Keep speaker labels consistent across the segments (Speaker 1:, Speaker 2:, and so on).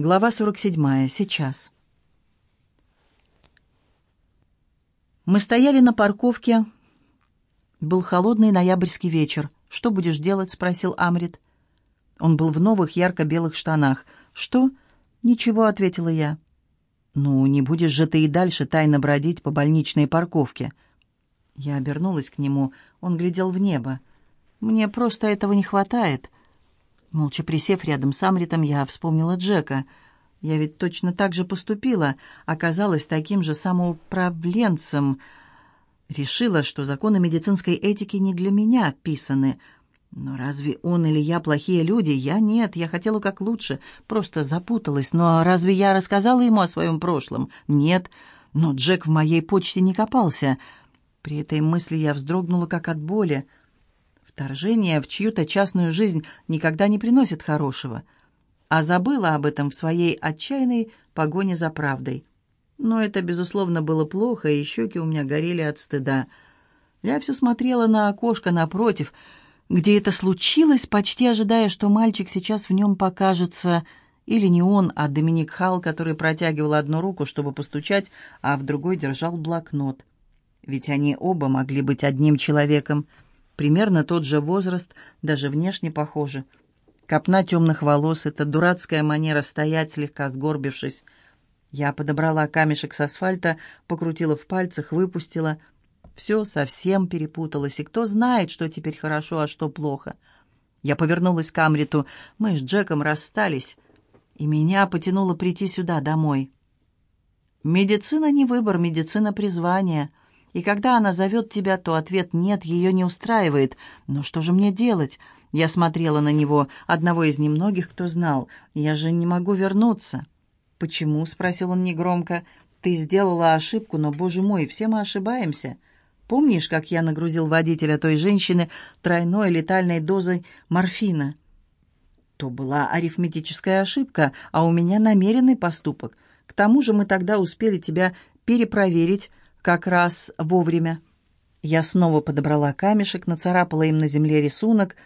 Speaker 1: Глава 47. Сейчас. Мы стояли на парковке. Был холодный ноябрьский вечер. «Что будешь делать?» — спросил Амрит. Он был в новых ярко-белых штанах. «Что?» «Ничего», — ответила я. «Ну, не будешь же ты и дальше тайно бродить по больничной парковке». Я обернулась к нему. Он глядел в небо. «Мне просто этого не хватает». Молча присев рядом с Амритом, я вспомнила Джека. Я ведь точно так же поступила, оказалась таким же самоуправленцем. Решила, что законы медицинской этики не для меня писаны. Но разве он или я плохие люди? Я нет, я хотела как лучше, просто запуталась. Но разве я рассказала ему о своем прошлом? Нет. Но Джек в моей почте не копался. При этой мысли я вздрогнула как от боли. Вторжение в чью-то частную жизнь никогда не приносит хорошего. А забыла об этом в своей отчаянной погоне за правдой. Но это, безусловно, было плохо, и щеки у меня горели от стыда. Я все смотрела на окошко напротив, где это случилось, почти ожидая, что мальчик сейчас в нем покажется... Или не он, а Доминик Халл, который протягивал одну руку, чтобы постучать, а в другой держал блокнот. Ведь они оба могли быть одним человеком — Примерно тот же возраст, даже внешне похожи. Копна темных волос, эта дурацкая манера стоять, слегка сгорбившись. Я подобрала камешек с асфальта, покрутила в пальцах, выпустила. Все совсем перепуталось, и кто знает, что теперь хорошо, а что плохо. Я повернулась к Амриту. Мы с Джеком расстались, и меня потянуло прийти сюда, домой. Медицина не выбор, медицина призвание — и когда она зовет тебя, то ответ «нет» ее не устраивает. Но что же мне делать? Я смотрела на него, одного из немногих, кто знал. Я же не могу вернуться. «Почему?» — спросил он негромко. «Ты сделала ошибку, но, боже мой, все мы ошибаемся. Помнишь, как я нагрузил водителя той женщины тройной летальной дозой морфина?» То была арифметическая ошибка, а у меня намеренный поступок. К тому же мы тогда успели тебя перепроверить, как раз вовремя. Я снова подобрала камешек, нацарапала им на земле рисунок.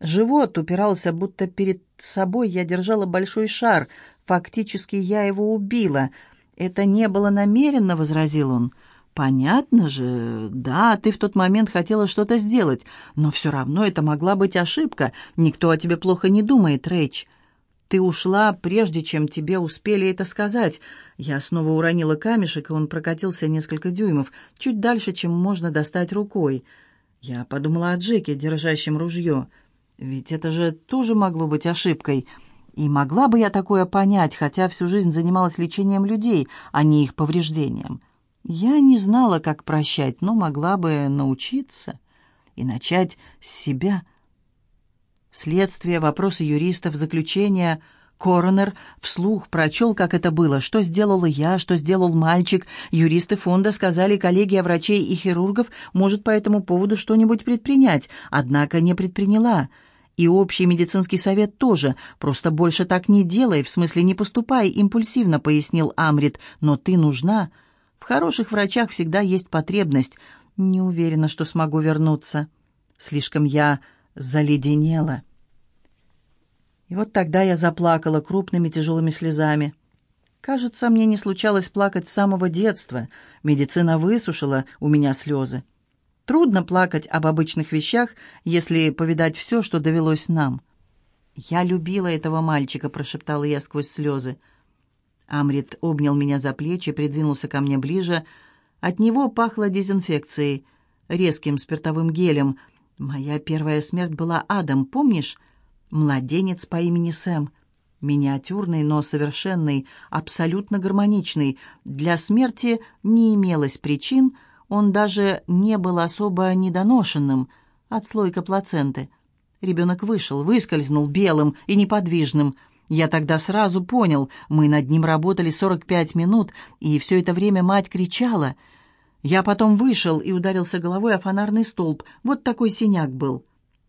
Speaker 1: Живот упирался, будто перед собой я держала большой шар. Фактически я его убила. «Это не было намеренно», — возразил он. «Понятно же. Да, ты в тот момент хотела что-то сделать, но все равно это могла быть ошибка. Никто о тебе плохо не думает, Рэйч». Ты ушла, прежде чем тебе успели это сказать. Я снова уронила камешек, и он прокатился несколько дюймов, чуть дальше, чем можно достать рукой. Я подумала о Джеке, держащем ружье. Ведь это же тоже могло быть ошибкой. И могла бы я такое понять, хотя всю жизнь занималась лечением людей, а не их повреждением. Я не знала, как прощать, но могла бы научиться и начать с себя — Следствие, вопросы юристов, заключение. Коронер вслух прочел, как это было, что сделала я, что сделал мальчик. Юристы фонда сказали, коллегия врачей и хирургов может по этому поводу что-нибудь предпринять, однако не предприняла. И общий медицинский совет тоже. Просто больше так не делай, в смысле не поступай импульсивно, пояснил Амрит. Но ты нужна. В хороших врачах всегда есть потребность. Не уверена, что смогу вернуться. Слишком я заледенела. И вот тогда я заплакала крупными тяжелыми слезами. Кажется, мне не случалось плакать с самого детства. Медицина высушила у меня слезы. Трудно плакать об обычных вещах, если повидать все, что довелось нам. «Я любила этого мальчика», — прошептала я сквозь слезы. Амрит обнял меня за плечи, придвинулся ко мне ближе. От него пахло дезинфекцией, резким спиртовым гелем. Моя первая смерть была адом, помнишь? Младенец по имени Сэм. Миниатюрный, но совершенный, абсолютно гармоничный. Для смерти не имелось причин, он даже не был особо недоношенным. Отслойка плаценты. Ребенок вышел, выскользнул белым и неподвижным. Я тогда сразу понял, мы над ним работали 45 минут, и все это время мать кричала. Я потом вышел и ударился головой о фонарный столб. Вот такой синяк был.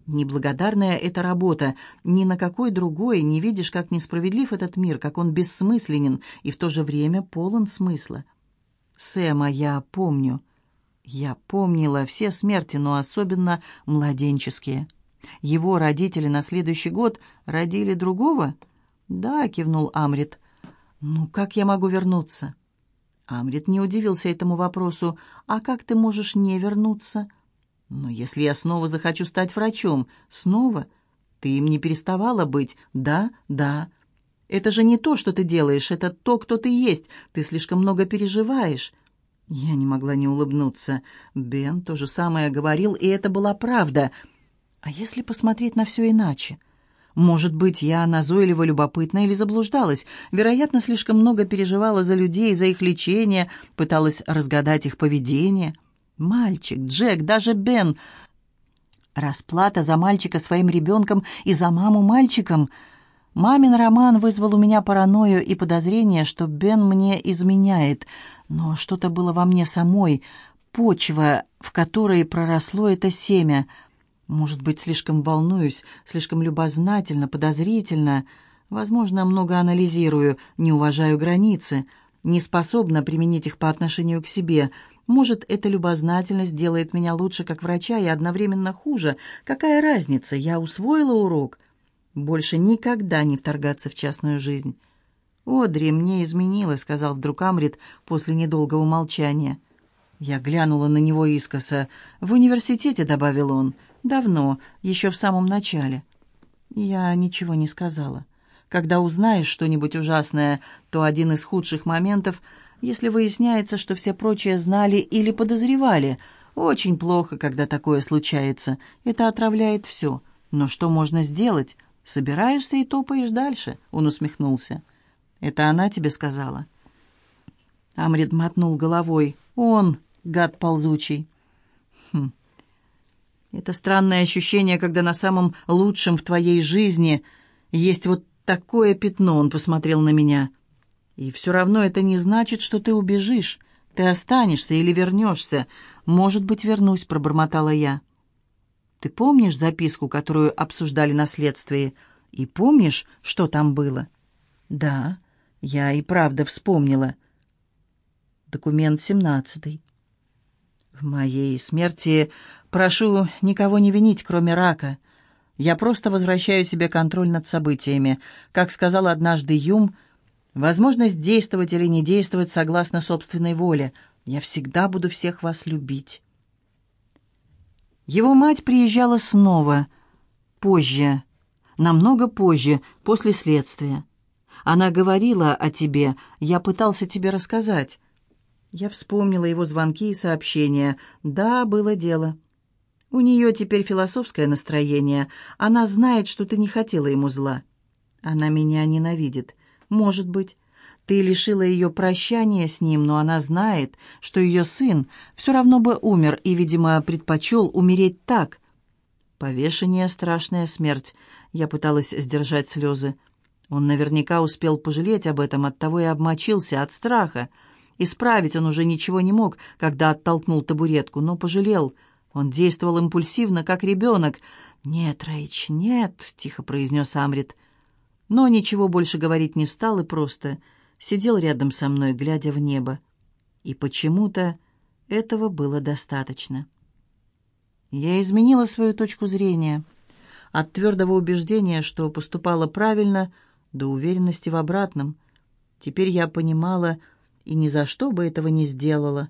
Speaker 1: Неблагодарная эта работа. Ни на какой другой не видишь, как несправедлив этот мир, как он бессмысленен и в то же время полон смысла. Сэма я помню. Я помнила все смерти, но особенно младенческие. Его родители на следующий год родили другого? Да, кивнул Амрит. «Ну, как я могу вернуться?» Амрит не удивился этому вопросу. «А как ты можешь не вернуться?» «Но если я снова захочу стать врачом, снова? Ты им не переставала быть, да, да. Это же не то, что ты делаешь, это то, кто ты есть. Ты слишком много переживаешь». Я не могла не улыбнуться. Бен то же самое говорил, и это была правда. А если посмотреть на все иначе? Может быть, я назойливо любопытна или заблуждалась. Вероятно, слишком много переживала за людей, за их лечение, пыталась разгадать их поведение. Мальчик, Джек, даже Бен. Расплата за мальчика своим ребенком и за маму мальчиком — Мамин роман вызвал у меня паранойю и подозрение, что Бен мне изменяет, но что-то было во мне самой, почва, в которой проросло это семя. Может быть, слишком волнуюсь, слишком любознательно, подозрительно. Возможно, много анализирую, не уважаю границы, не способна применить их по отношению к себе. Может, эта любознательность делает меня лучше как врача и одновременно хуже. Какая разница? Я усвоила урок» больше никогда не вторгаться в частную жизнь. «Одри мне изменила», — сказал вдруг Амрит после недолгого молчания. Я глянула на него искоса. «В университете», — добавил он. «Давно, еще в самом начале». Я ничего не сказала. Когда узнаешь что-нибудь ужасное, то один из худших моментов, если выясняется, что все прочие знали или подозревали. Очень плохо, когда такое случается. Это отравляет все. Но что можно сделать? «Собираешься и топаешь дальше», — он усмехнулся. «Это она тебе сказала?» Амрид мотнул головой. «Он, гад ползучий». «Хм. Это странное ощущение, когда на самом лучшем в твоей жизни есть вот такое пятно», — он посмотрел на меня. «И все равно это не значит, что ты убежишь. Ты останешься или вернешься. Может быть, вернусь», — пробормотала я. Ты помнишь записку, которую обсуждали на следствии? И помнишь, что там было?» «Да, я и правда вспомнила». Документ семнадцатый. «В моей смерти прошу никого не винить, кроме рака. Я просто возвращаю себе контроль над событиями. Как сказал однажды Юм, возможность действовать или не действовать согласно собственной воле. Я всегда буду всех вас любить». Его мать приезжала снова, позже, намного позже, после следствия. Она говорила о тебе, я пытался тебе рассказать. Я вспомнила его звонки и сообщения. Да, было дело. У нее теперь философское настроение. Она знает, что ты не хотела ему зла. Она меня ненавидит. Может быть. Ты лишила ее прощания с ним, но она знает, что ее сын все равно бы умер и, видимо, предпочел умереть так. Повешение — страшная смерть. Я пыталась сдержать слезы. Он наверняка успел пожалеть об этом, оттого и обмочился от страха. Исправить он уже ничего не мог, когда оттолкнул табуретку, но пожалел. Он действовал импульсивно, как ребенок. «Нет, Рэйч, нет», — тихо произнес Амрит. Но ничего больше говорить не стал и просто сидел рядом со мной, глядя в небо. И почему-то этого было достаточно. Я изменила свою точку зрения. От твердого убеждения, что поступала правильно, до уверенности в обратном. Теперь я понимала и ни за что бы этого не сделала.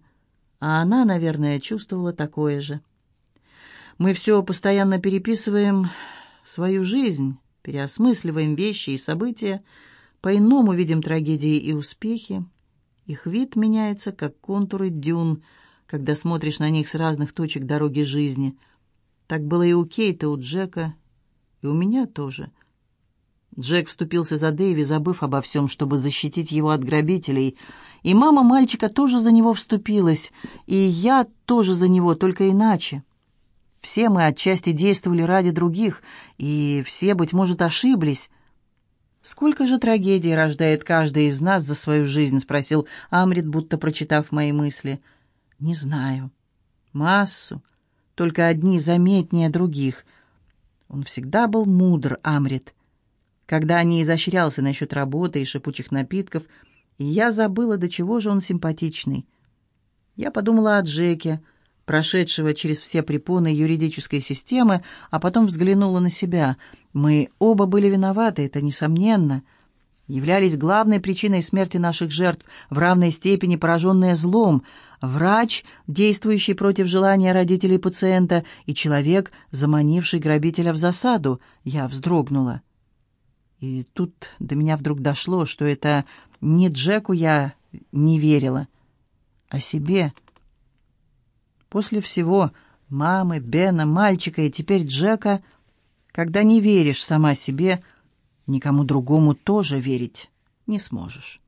Speaker 1: А она, наверное, чувствовала такое же. Мы все постоянно переписываем свою жизнь, переосмысливаем вещи и события, по-иному видим трагедии и успехи. Их вид меняется, как контуры дюн, когда смотришь на них с разных точек дороги жизни. Так было и у Кейта, у Джека, и у меня тоже. Джек вступился за Дэйви, забыв обо всем, чтобы защитить его от грабителей. И мама мальчика тоже за него вступилась, и я тоже за него, только иначе. Все мы отчасти действовали ради других, и все, быть может, ошиблись. «Сколько же трагедий рождает каждый из нас за свою жизнь?» — спросил Амрит, будто прочитав мои мысли. «Не знаю. Массу. Только одни заметнее других. Он всегда был мудр, Амрит. Когда не изощрялся насчет работы и шипучих напитков, и я забыла, до чего же он симпатичный. Я подумала о Джеке, прошедшего через все препоны юридической системы, а потом взглянула на себя. Мы оба были виноваты, это несомненно. являлись главной причиной смерти наших жертв, в равной степени пораженные злом, врач, действующий против желания родителей пациента, и человек, заманивший грабителя в засаду. Я вздрогнула. И тут до меня вдруг дошло, что это не Джеку я не верила, а себе. После всего мамы, Бена, мальчика и теперь Джека, когда не веришь сама себе, никому другому тоже верить не сможешь.